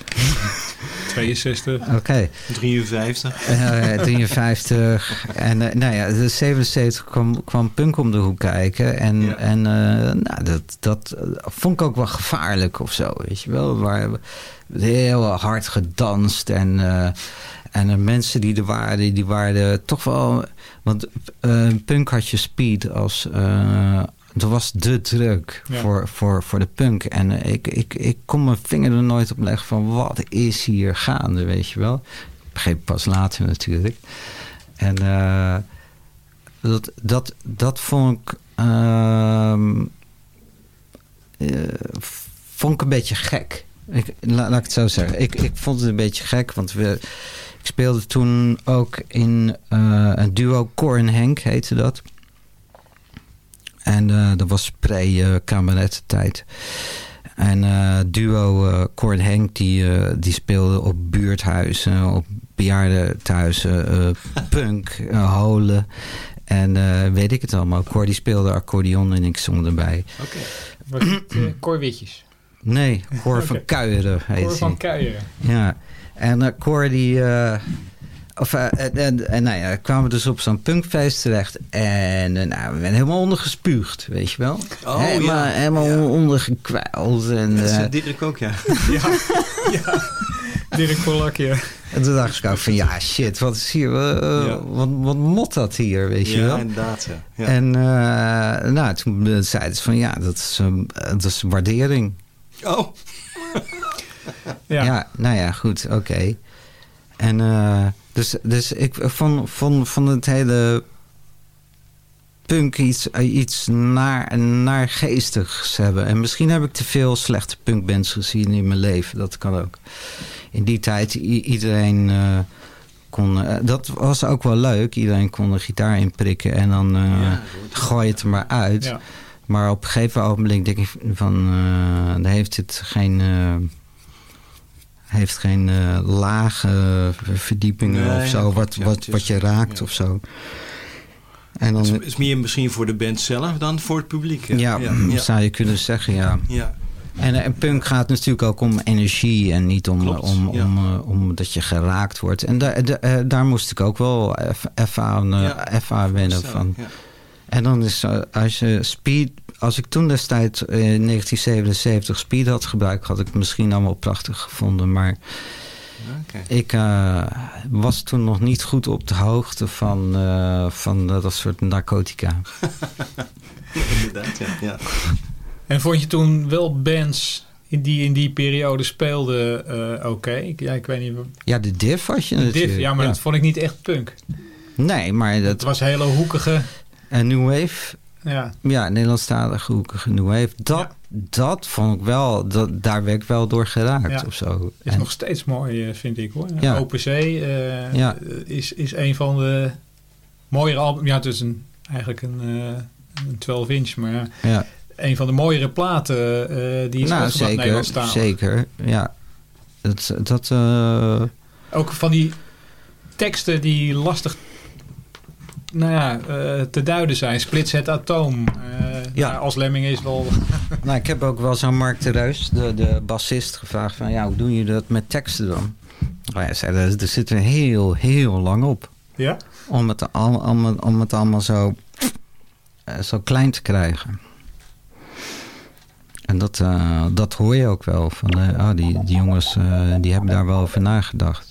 62. *laughs*
Oké. Okay.
53.
Uh, 53. en uh, nou ja, de 77 kwam, kwam Punk om de hoek kijken. En,
ja.
en uh, nou, dat, dat vond ik ook wel gevaarlijk of zo, weet je wel. Waar heel hard gedanst en... En de mensen die er waren, die waren toch wel... Want punk had je speed als... dat was de druk
Ja.
voor, voor, voor de punk. En eh, ik, ik, ik kon mijn vinger er nooit op leggen van wat is hier gaande, weet je wel. Ik begreep pas later natuurlijk. En eh, dat, dat, dat vond ik... ehm, eh, vond ik een beetje gek. Ik, la- laat ik het zo zeggen. Ik, ik vond het een beetje gek, want we, ik speelde toen ook in een duo Cor en Henk, heette dat. En eh, dat was pre-kamerettentijd. En eh, duo uh, Cor en Henk, die, uh, die speelden op buurthuizen, op bejaardenthuizen, uh, *laughs* punk, holen. En weet ik het allemaal. Cor die speelde accordeon en ik zong erbij.
Oké. Was het uh, *clears throat* Cor Witjes?
Nee, Cor van Kuijeren heet
Cor van
hij.
Kuijeren.
Ja, en uh, Cor die... eh, of, uh, en, en, en nou ja, kwamen we dus op zo'n punkfeest terecht. En uh, nou, we werden helemaal ondergespuugd, weet je wel.
Oh,
helemaal
ja.
helemaal
Ja.
ondergekwijld. En,
Dat is
eh,
uh, Dirk ook, ja. *laughs*
ja, ja. Dirk Polak, ja.
en toen dacht ik ook van, ja shit, wat is hier, uh,
Ja.
wat, wat mot dat hier, weet je
Ja,
wel.
inderdaad, ja.
En uh, nou, toen zeiden ze van, ja, dat is, um, dat is waardering.
Oh,
Ja.
Ja, nou ja, goed, oké. En eh, dus, dus ik vond, vond, vond het hele punk iets, eh, iets naar, naargeestigs hebben. En misschien heb ik te veel slechte punkbands gezien in mijn leven. Dat kan ook. In die tijd iedereen eh, kon... dat was ook wel leuk. Iedereen kon een gitaar inprikken en dan eh,
Ja,
gooi je het er maar uit.
Ja.
Maar op een gegeven ogenblik denk ik van... dan heeft het geen... eh, heeft geen eh, lage verdiepingen
Nee,
of zo, wat,
ja,
wat,
is-
wat je raakt
ja.
of zo. En dan,
het is, meer misschien voor de band zelf dan voor het publiek. hè?
ja,
ja, ja.
zou je kunnen zeggen, ja.
Ja.
En, eh, en punk gaat natuurlijk ook om energie en niet om,
Klopt,
om,
ja.
om, eh, om dat je geraakt wordt. En daar da, eh, daar moest ik ook wel even- aan, eh,
Ja,
aan wennen van.
ja.
En dan is eh, als je speed, als ik toen destijds eh, in 1977 speed had gebruikt, had ik het misschien allemaal prachtig gevonden. Maar
Oké.
ik eh, was toen nog niet goed op de hoogte van, eh, van dat soort narcotica. *laughs*
Inderdaad, ja. ja.
En vond je toen wel bands in die in die periode speelden eh, oké? Ik- Ja, ik weet niet.
Ja, de diff had je
De
natuurlijk.
diff, ja, maar dat vond ik niet echt punk.
Nee, maar
Het
dat
was hele hoekige.
En New Wave,
Ja,
ja, Nederlandstalige hoekige New Wave, dat,
Ja.
dat vond ik wel, dat, daar werd ik wel door geraakt
Ja.
of zo.
is
En-
nog steeds mooi, eh, vind ik hoor.
Ja.
Open Zee eh,
Ja.
is, is een van de mooiere albums. Ja, het is een, eigenlijk een, eh, een 12 inch, maar ja, een van de mooiere platen die is
nou, zeker,
Nederlandstalig.
zeker, ja. Dat, dat
Ook van die teksten die lastig nou ja, eh, te duiden zijn. Splits het atoom. Eh,
Ja.
nou, als Lemming is wel... *laughs*
Nou, ik heb ook wel aan Mark de Reus, de, de bassist, gevraagd van... Ja, hoe doen jullie dat met teksten dan? Maar hij zei, er, er zit er heel, heel lang op.
Ja?
Om het, al, om, het- om het allemaal zo, eh, zo klein te krijgen. En dat, dat hoor je ook wel. Van, ah, die, die jongens die hebben daar wel over nagedacht.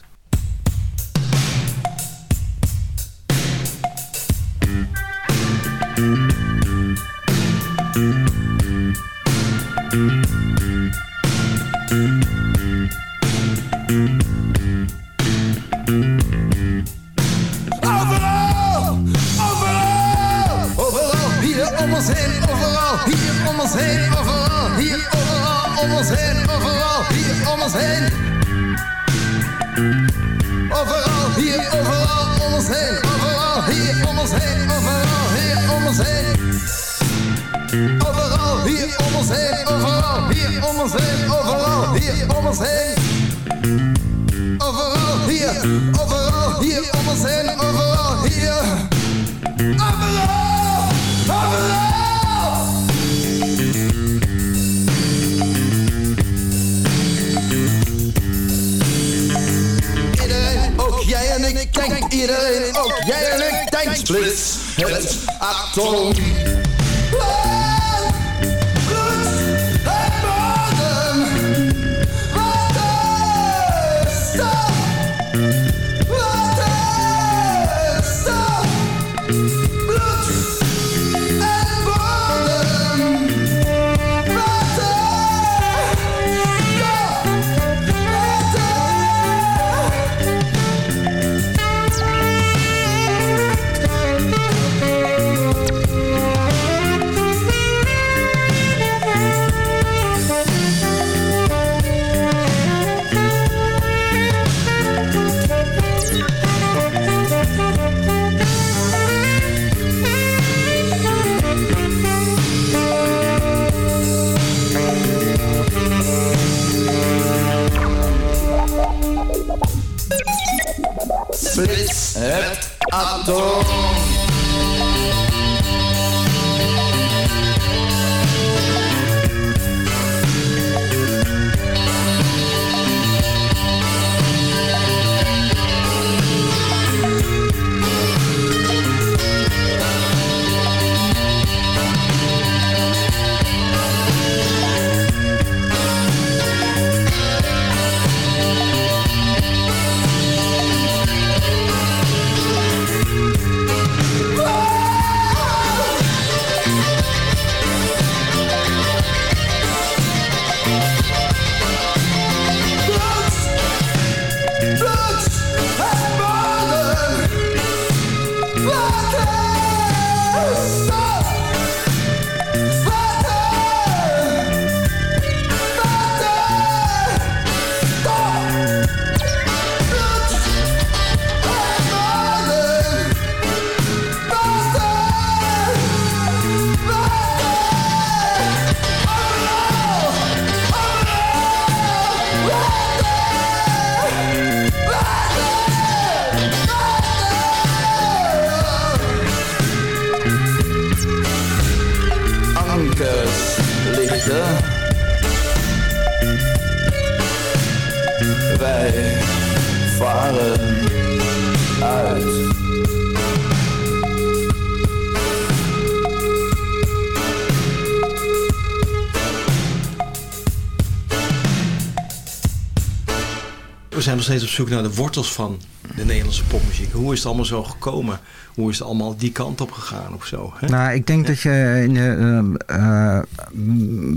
We zijn nog steeds op zoek naar de wortels van de Nederlandse popmuziek. Hoe is het allemaal zo gekomen? Hoe is het allemaal die kant op gegaan of zo? Hè?
Nou, ik denk dat je in de eh,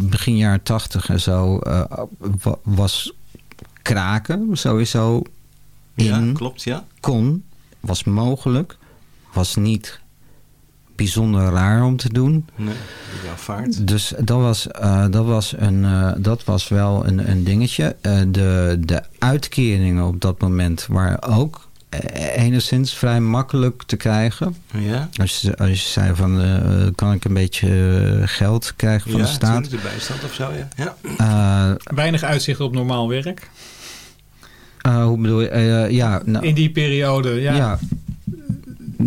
begin jaren tachtig en zo eh, wa- was kraken sowieso in.
Ja, klopt, ja.
Kon, was mogelijk, was niet bijzonder raar om te doen.
Nee, ja, vaart.
Dus dat was, eh, dat was, een, eh, dat was wel een, een dingetje. Eh, de, de uitkeringen op dat moment waren ook eh, enigszins vrij makkelijk te krijgen.
Ja.
Als je, als je zei van, eh, kan ik een beetje geld krijgen van
ja,
de staat?
de bijstand of zo, ja. ja.
Eh,
Weinig uitzicht op normaal werk.
eh, hoe bedoel je? Eh, ja, nou,
In die periode, ja.
ja.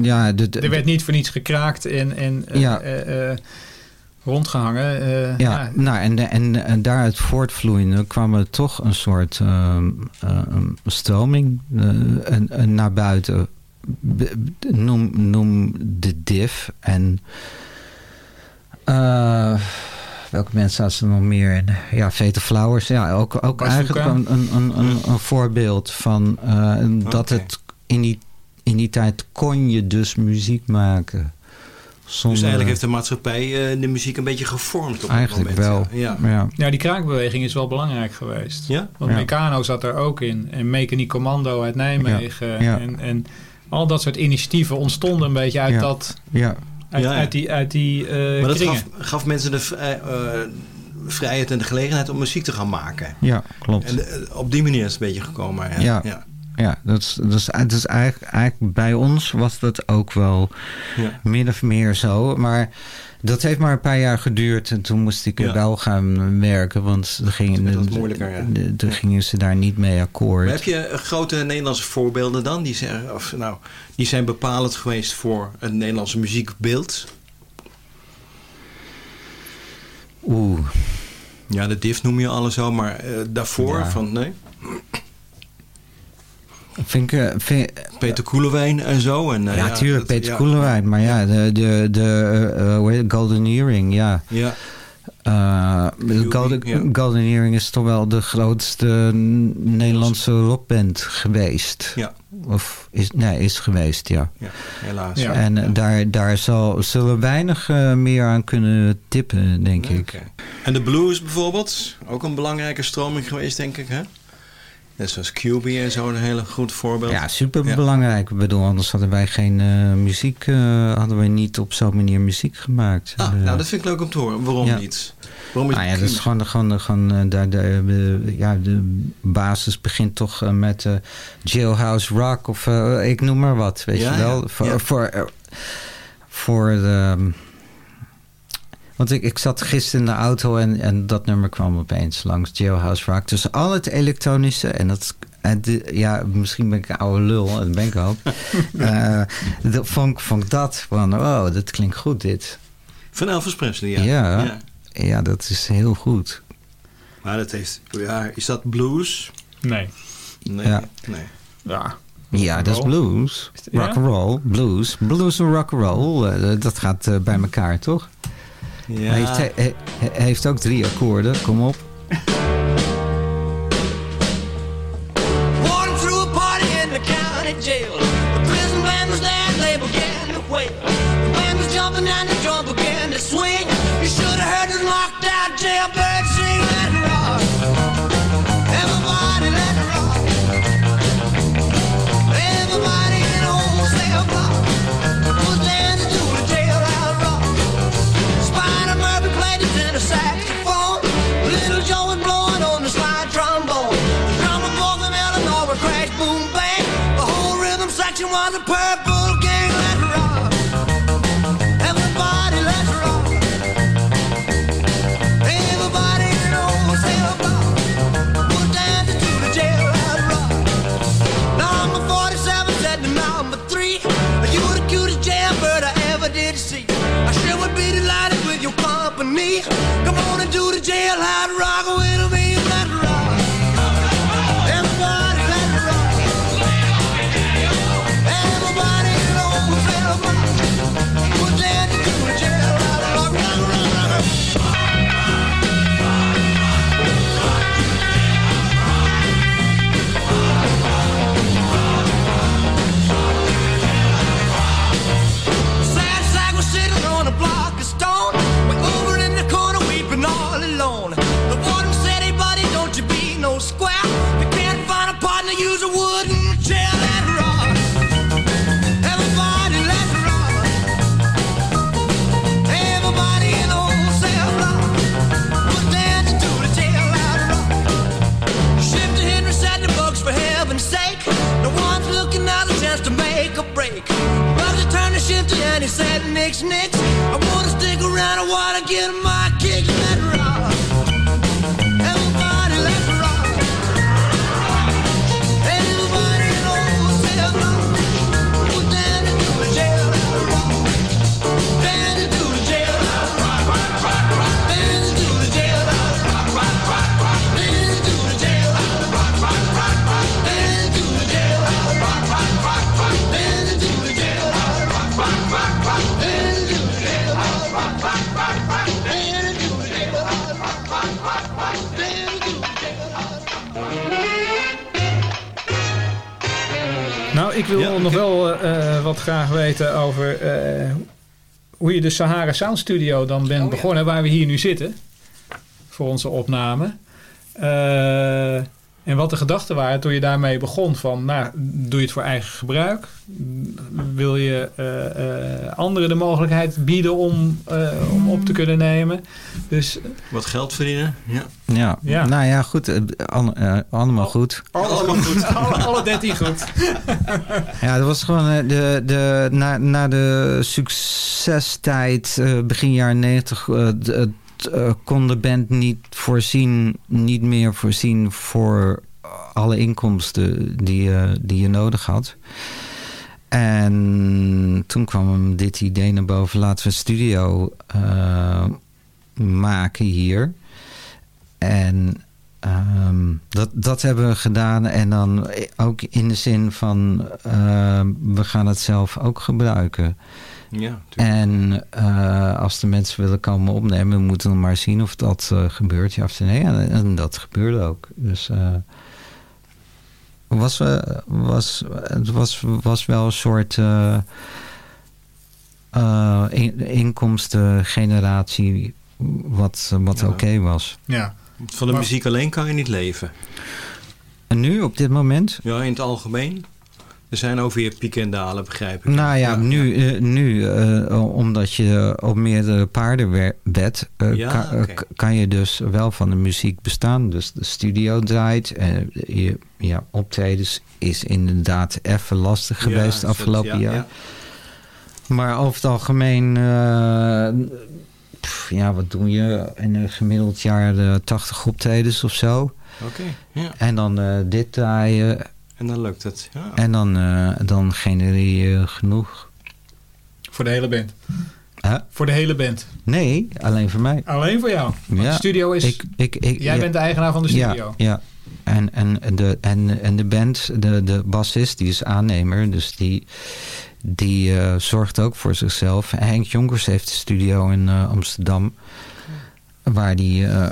Ja, de, de-
Er werd niet voor niets gekraakt en, en eh,
Ja.
eh, eh, rondgehangen. eh,
ja,
ja.
nou, en, en, en daaruit voortvloeiende kwam er toch een soort ehm, stroming en, en naar buiten. Noem, noem de div en eh, welke mensen hadden er nog meer in? Ja, Vete Flowers. Ja, ook, ook
Bazooka.
eigenlijk een, een, een, een, een voorbeeld van eh, dat het in die, in die tijd kon je dus muziek maken.
Dus eigenlijk heeft de maatschappij eh, de muziek een beetje gevormd op
Eigenlijk
dat moment.
wel.
Ja.
Ja.
Ja, die kraakbeweging is wel belangrijk geweest.
Ja?
Want
Ja.
Meccano zat er ook in. En Mechanic Commando uit Nijmegen.
Ja. Ja.
En, en al dat soort initiatieven ontstonden een beetje uit,
Ja.
dat,
ja.
uit,
Ja, ja.
uit die, uit die eh,
Maar dat gaf, gaf mensen de vrij- eh, vrijheid en de gelegenheid om muziek te gaan maken.
Ja, klopt.
En op die manier is het een beetje gekomen. Ja.
Ja.
Ja.
Dat is, dat is, dat is eigenlijk, eigenlijk bij ons was dat ook wel
Ja.
min of meer zo. Maar dat heeft maar een paar jaar geduurd. En toen moest ik er
Ja.
wel gaan werken. Want er gingen,
moeilijker, ja.
de- de- gingen ze daar niet mee akkoord.
Maar heb je grote Nederlandse voorbeelden dan? Die zijn, of, nou, die zijn bepalend geweest voor het Nederlandse muziekbeeld?
Oeh.
Ja, de div noem je alle zo, maar eh, daarvoor van nee?
Vind ik, eh, vind,
Peter Koelewijn en zo. En, eh,
ja, tuurlijk,
dat-
Peter
ja.
Koelewijn. Maar ja, de, de, de eh? Golden Earring, ja.
Ja,
de Golden,
ja.
Golden Earring is toch wel de grootste Nederlandse rockband geweest.
ja,
Of is, nee, is geweest, ja.
ja, helaas.
Ja.
En daar, daar zal, zullen weinig meer aan kunnen tippen, denk ik.
En de blues bijvoorbeeld, ook een belangrijke stroming geweest, denk ik, hè? Net zoals QB en zo, een hele goed voorbeeld.
Ja, super belangrijk. Ik bedoel, anders hadden wij geen eh, muziek, eh, hadden wij niet op zo'n manier muziek gemaakt.
Ah,
Eh,
nou, dat vind ik leuk om te horen. Waarom
Ja.
niet? Waarom is
Nou ja, dat is gewoon, gewoon, gewoon daar, daar, ja, de basis begint toch met Jailhouse Rock of ik noem maar wat, weet
Ja,
je wel.
ja,
Voor,
ja.
voor, voor de... Want ik, ik zat gisteren in de auto en, en dat nummer kwam opeens langs Jailhouse Rock. Dus al het elektronische en dat... En de- ja, misschien ben ik een oude lul, dat ben ik ook. *laughs* Eh, dat vond, ik- vond dat van, oh, dat klinkt goed dit.
Van Elvis Presley, ja.
Ja.
ja.
Ja, dat is heel goed.
Maar dat heeft... Ja, is dat blues?
Nee.
Nee.
Ja.
nee.
Ja.
Ja, dat is blues. Rock and roll, blues. Blues en rock and roll, eh, dat gaat eh, bij elkaar, toch?
Ja.
Hij heeft, hij, hij heeft ook drie akkoorden, kom op. *laughs*
jailhouse
ik wil
Ja,
nog wel eh, eh, wat graag weten over eh, hoe je de Sahara Sound Studio dan bent begonnen, waar we hier nu zitten voor onze opname. Eh, en wat de gedachten waren toen je daarmee begon van, nou, doe je het voor eigen gebruik? Wil je eh, eh, anderen de mogelijkheid bieden om, eh, om op te kunnen nemen? Dus
Wat geld verdienen. Ja.
Ja.
Ja.
nou ja, goed. allemaal goed.
Allemaal goed. *laughs*
alle, alle 13 goed. *laughs*
Ja, dat was gewoon de, de, na, na de succestijd, eh, begin jaren 90, eh, eh, kon de band niet voorzien, niet meer voorzien voor alle inkomsten die, je die je nodig had. En toen kwam dit idee naar boven, laten we een studio eh, maken hier. En ehm, dat, dat hebben we gedaan. En dan ook in de zin van, we gaan het zelf ook gebruiken.
Ja,
En eh, als de mensen willen komen opnemen, moeten we maar zien of dat eh, gebeurt. Ja of nee. En, en dat gebeurde ook. Dus eh, was, was, het was, was wel een soort eh, eh, in- inkomstengeneratie wat, wat oké was.
Ja.
Van de
Maar-
muziek alleen kan je niet leven.
En nu, op dit moment?
Ja, in het algemeen. Er zijn ook weer pieken en dalen, begrijp ik.
Nou ja, nu, eh, nu eh, omdat je op meerdere paarden eh,
Ja,
kan, eh, je dus wel van de muziek bestaan. Dus de studio draait. en je, ja, optredens is inderdaad even lastig geweest
dat-
afgelopen
ja,
jaar.
ja.
Maar over het algemeen, eh, pff, ja, wat doe je? In een gemiddeld jaar eh, 80 optredens of zo.
Oké, ja.
En dan eh, dit draaien.
En dan lukt het. Ja.
En dan, eh, dan genereer je genoeg.
Voor de hele band.
Huh?
Voor de hele band.
Nee, alleen voor mij.
Alleen voor jou. Want de studio is...
Ik, ik, ik,
jij
ja,
bent de eigenaar van de studio.
Ja, ja. En, en, de, en, en de band, de, de bassist, die is aannemer. Dus die, die eh, zorgt ook voor zichzelf. Henk Jonkers heeft de studio in eh, Amsterdam. Waar die, eh,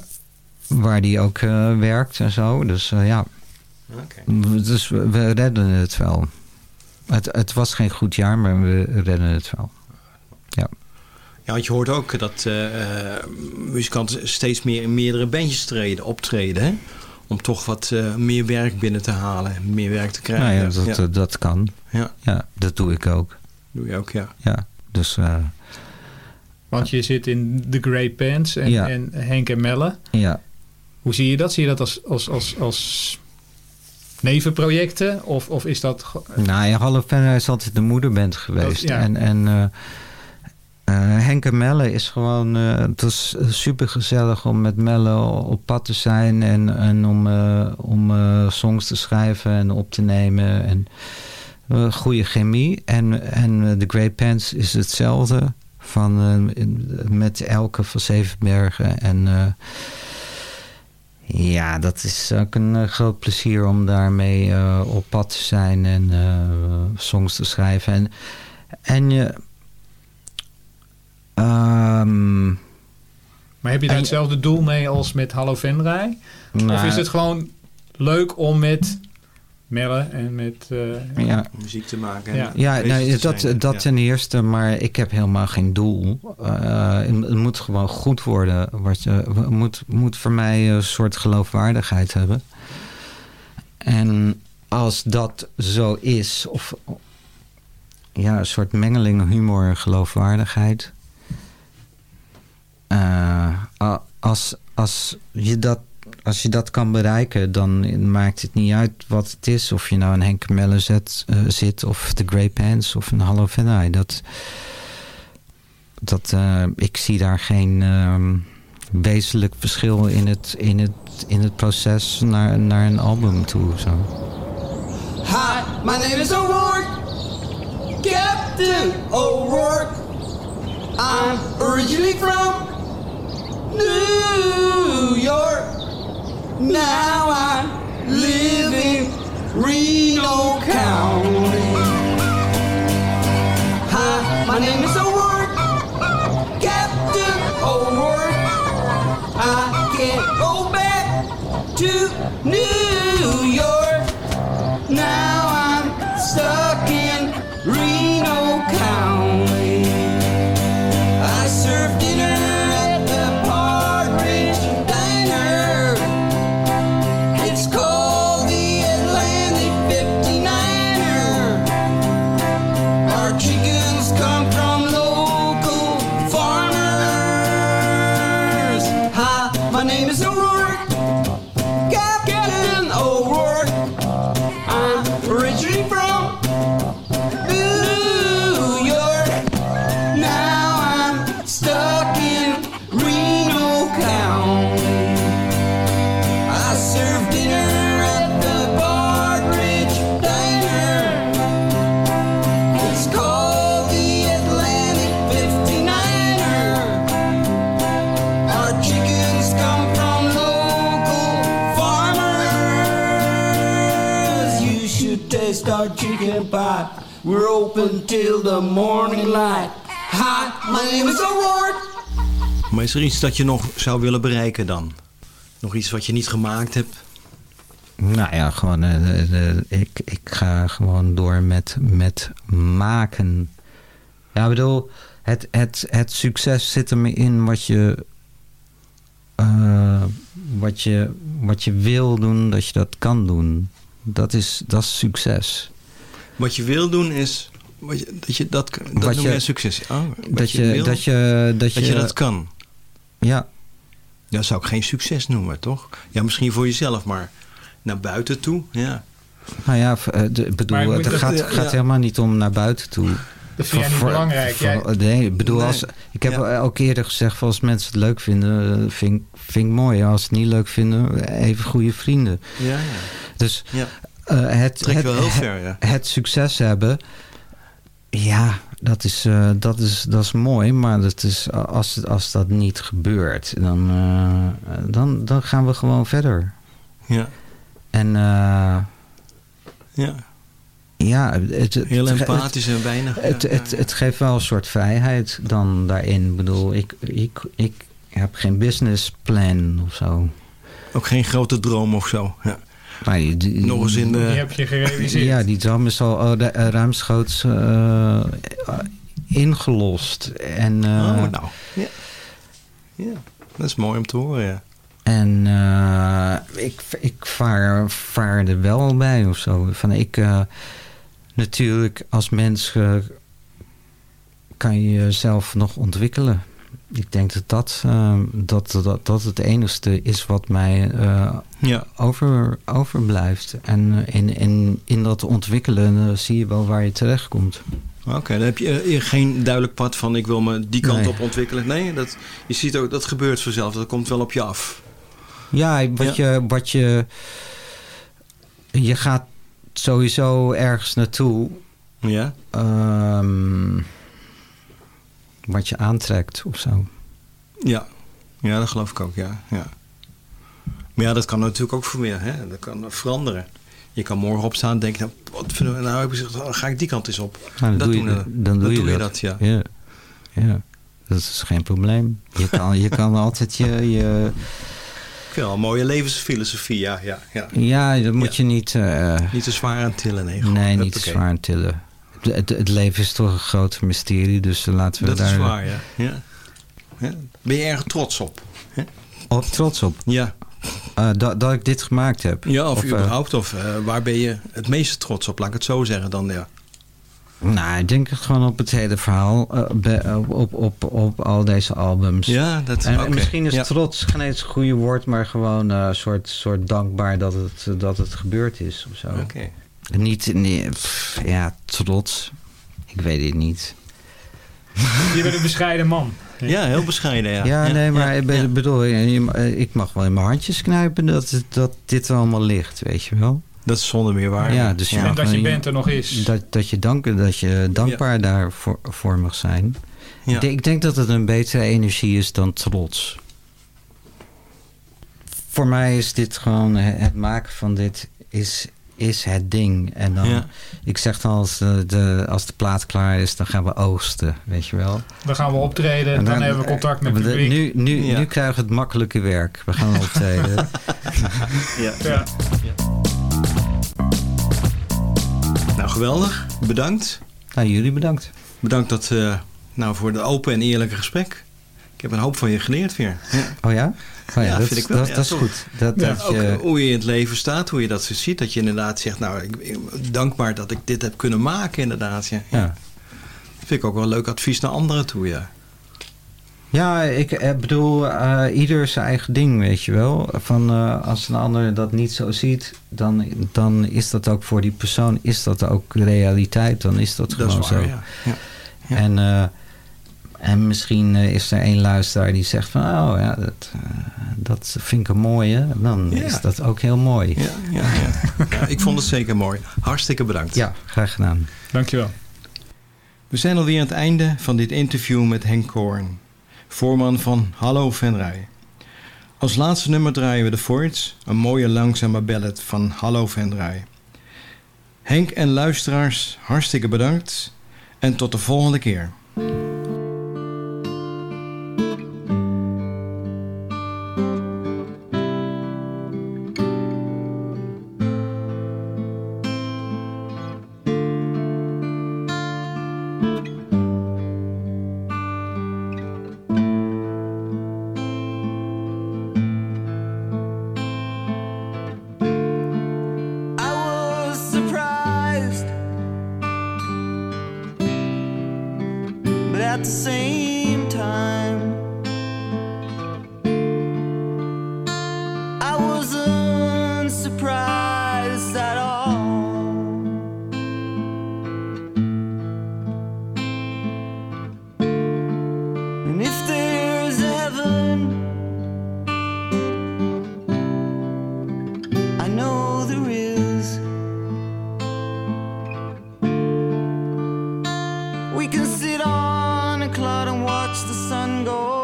waar die ook eh, werkt en zo. Dus eh, Dus we, we redden het wel. Het, het was geen goed jaar, maar we redden het wel. Ja.
Ja, want je hoort ook dat eh, eh, muzikanten steeds meer in meerdere bandjes treden, optreden. Hè? Om toch wat eh, meer werk binnen te halen. Meer werk te krijgen.
Nou ja, dat,
ja.
dat kan.
Ja.
ja, dat doe ik ook.
Doe je ook, ja.
Ja, dus eh,
Want je zit in The Great Pants en,
Ja.
en Henk en Melle.
ja.
Hoe zie je dat? Zie je dat als, als, als, als nevenprojecten? Of, of is dat...
Nou ja, Hallo Fenner is altijd de moederband geweest.
Dat- ja.
En, en Henk en Melle is gewoon... eh, het is super gezellig om met Melle op pad te zijn... en, en om, om songs te schrijven en op te nemen. En goede chemie. En, en The Great Pants is hetzelfde. Van, in- met Elke van Zevenbergen. En ja, dat is ook een eh, groot plezier om daarmee eh, op pad te zijn en eh, songs te schrijven. En, en je. ehm,
Maar heb je daar hetzelfde doel mee als met Hallo Venray? of
Nou,
is het gewoon leuk om met Melle en met... eh,
Ja.
Muziek te maken. en
Ja.
Te
dat,
zijn.
dat
Ja.
ten eerste, maar ik heb helemaal geen doel. Eh, het moet gewoon goed worden. Het moet, moet voor mij een soort geloofwaardigheid hebben. En als dat zo is, of ja, een soort mengeling humor en geloofwaardigheid. Eh, als, als, je dat, als je dat kan bereiken, dan maakt het niet uit wat het is. Of je nou een Henk Melle zet, eh, zit, of de Grey Pants, of een Hallo. Dat, dat, eh, ik zie daar geen ehm, wezenlijk verschil in het, in het, in het proces naar, naar een album toe. Zo.
Hi, my name is O'Rourke, Captain O'Rourke. I'm originally from New. Now I We're open till the morning light. Hi, my name is O'Rourke.
Maar is er iets dat je nog zou willen bereiken dan? Nog iets wat je niet gemaakt hebt?
Nou ja, gewoon, eh, eh, ik, ik ga gewoon door met, met maken. Ja, ik bedoel, het, het, het succes zit er in wat je, eh, wat, je, wat je wil doen, dat je dat kan doen. Dat is, dat is succes.
Wat je wil doen is... Wat je, dat je dat, dat
Wat
noem
je-
succes. Oh,
dat, je,
wil,
dat, je, dat,
dat
je,
je dat kan.
Ja,
Dat zou ik geen succes noemen, toch? Ja, misschien voor jezelf, maar naar buiten toe, ja.
nou ja, eh, de- ik bedoel,
Maar
het
dat-
gaat,
ja,
gaat
ja.
helemaal niet om naar buiten toe.
Dat vind jij niet
Voor-
belangrijk.
voor-
Jij,
nee, ik bedoel,
Nee.
als, ik heb
Ja.
ook eerder gezegd, als mensen het leuk vinden, eh, vind, ik- vind ik mooi. Als ze het niet leuk vinden, even goede vrienden.
Ja, ja.
Dus
ja.
eh, het,
Trek
het,
wel heel
het-
ver, ja.
het succes hebben, ja, dat is, eh, dat is, dat is mooi. Maar dat is, als, als dat niet gebeurt, dan, eh, dan, dan gaan we gewoon verder.
Ja,
En eh,
ja.
ja, het, het,
Heel
het-
empathisch en weinig.
Het,
ja,
het,
ja,
het geeft wel een soort vrijheid dan daarin. Ik bedoel, ik, ik, ik heb geen businessplan of zo.
Ook geen grote droom of zo. Ja.
Maar die, die-
Nog eens in de...
die heb je gerealiseerd.
Ja, die droom is al oh, de- eh, ruimschoots eh, ingelost. En, eh,
oh, nou. Ja. ja, dat is mooi om te horen, ja.
en eh, ik, ik vaar, vaar er wel bij of zo. Van ik, eh, natuurlijk, als mens eh, kan je jezelf nog ontwikkelen. Ik denk dat dat, eh, dat, dat, dat het enigste is wat mij eh,
Ja,
over, overblijft. En eh, in, in, in dat ontwikkelen eh, zie je wel waar je terechtkomt.
oké. Dan heb je geen duidelijk pad van ik wil me die kant
Nee.
op ontwikkelen. Nee, dat, je ziet ook, dat gebeurt vanzelf. Dat komt wel op je af.
Ja, wat, Je, wat je... Je gaat sowieso ergens naartoe...
Ja,
ehm, wat je aantrekt of zo.
ja. Ja, dat geloof ik ook, ja. ja. Maar ja, dat kan natuurlijk ook voor meer, hè. Dat kan veranderen. Je kan morgen opstaan en denken, nou, wat vinden we nou? Heb ik gezegd, oh, ga ik die kant eens op.
Nou, dan
dat
doe je,
doen
dan doe
dat
je
doe je
dat.
ja.
ja. Ja, dat is geen probleem. Je kan, je kan altijd je... je
wel een mooie levensfilosofie, ja. ja, ja.
ja, dat moet je niet... eh,
Niet te zwaar aan tillen, nee. gewoon,
nee, niet te zwaar aan tillen. Het, het, leven is toch een groot mysterie, dus laten we
Dat
daar
is waar, ja. ja. Ja. Ben je erg trots op?
op trots op.
Ja.
Eh, dat, dat ik dit gemaakt heb.
Ja, of,
eh,
überhaupt. Of eh, waar ben je het meeste trots op? Laat ik het zo zeggen dan, ja.
Nou, ik denk gewoon op het hele verhaal. eh, be- op, op, op, al deze albums.
Ja, dat
En,
oké.
en misschien is
Ja.
trots geen eens het goede woord, maar gewoon een soort, soort dankbaar dat het, dat het gebeurd is of zo.
Oké.
Niet, nee, pff, ja, trots. Ik weet het niet.
Je bent een bescheiden man.
Ja, heel bescheiden, ja.
Ja, nee, maar
ja,
ik
ja.
bedoel, je- ik mag wel in mijn handjes knijpen dat, het- dat dit allemaal ligt, weet je wel.
Dat is zonder meer waar.
Ja, dus je
En dat je bent er nog is.
Dat, dat, je, dank, dat je dankbaar daarvoor voor mag zijn.
Ja.
Ik, denk, dat het een betere energie is dan trots. Voor mij is dit gewoon, eh, het maken van dit is, is het ding. En dan,
Ja.
ik zeg dan als de, de, als de plaat klaar is, dan gaan we oogsten, weet je wel.
Dan gaan we optreden,
En
dan, hebben we contact met het
de-
publiek.
Nu, nu,
Ja.
nu krijgen we het makkelijke werk. We gaan optreden. *laughs*
Ja.
Ja.
Nou, geweldig. Bedankt.
nou, jullie bedankt.
Bedankt dat, eh, nou, voor het open en eerlijke gesprek. Ik heb een hoop van je geleerd weer. Ja.
Oh ja? Oh ja,
Ja,
dat,
vind
is-
ik wel.
dat,
Ja,
dat is goed. Dat,
Ja,
dat
ook
je,
hoe je in het leven staat, hoe je dat zo ziet. Dat je inderdaad zegt, nou, ik, dankbaar dat ik dit heb kunnen maken inderdaad. Ja.
ja.
Vind ik ook wel een leuk advies naar anderen toe, ja.
Ja, ik eh, bedoel, eh, ieder zijn eigen ding, weet je wel. Van, eh, als een ander dat niet zo ziet, dan, dan is dat ook voor die persoon, is dat ook realiteit. Dan is dat,
Dat
gewoon
is waar,
zo.
ja. Ja. Ja.
En, eh, en misschien eh, is er één luisteraar die zegt van, oh ja, dat, eh, dat vind ik een mooie. Dan
Ja.
is dat ook heel mooi.
Ja, ja, ja. ja, ik vond het zeker mooi. Hartstikke bedankt.
Ja, graag gedaan.
Dankjewel.
We zijn alweer aan het einde van dit interview met Henk Koorn, voorman van Hallo Venray. Als laatste nummer draaien we de Forts, een mooie langzame ballad van Hallo Venray. Henk en luisteraars, hartstikke bedankt en tot de volgende keer.
We can sit on a cloud and watch the sun go